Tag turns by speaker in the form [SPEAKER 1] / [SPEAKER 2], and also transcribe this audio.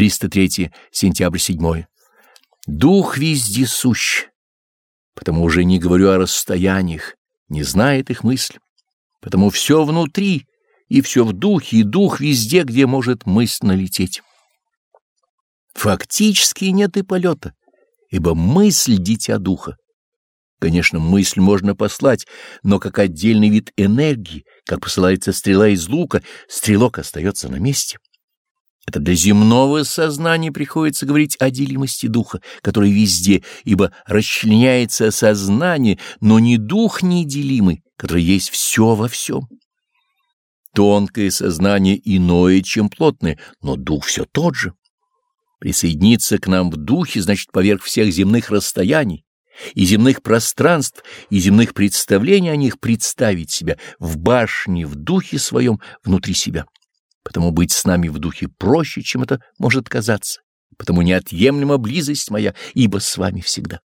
[SPEAKER 1] 303 сентябрь 7. Дух везде сущ, потому уже не говорю о расстояниях, не знает их мысль, потому все внутри, и все в духе, и дух везде, где может мысль налететь. Фактически нет и полета, ибо мысль — дитя духа. Конечно, мысль можно послать, но как отдельный вид энергии, как посылается стрела из лука, стрелок остается на месте. Это для земного сознания приходится говорить о делимости духа, который везде, ибо расчленяется сознание, но не дух неделимый, который есть все во всем. Тонкое сознание иное, чем плотное, но дух все тот же. Присоединиться к нам в духе значит поверх всех земных расстояний и земных пространств, и земных представлений о них представить себя в башне, в духе своем, внутри себя. Потому быть с нами в духе проще, чем это может казаться, потому неотъемлема близость моя, ибо с вами всегда.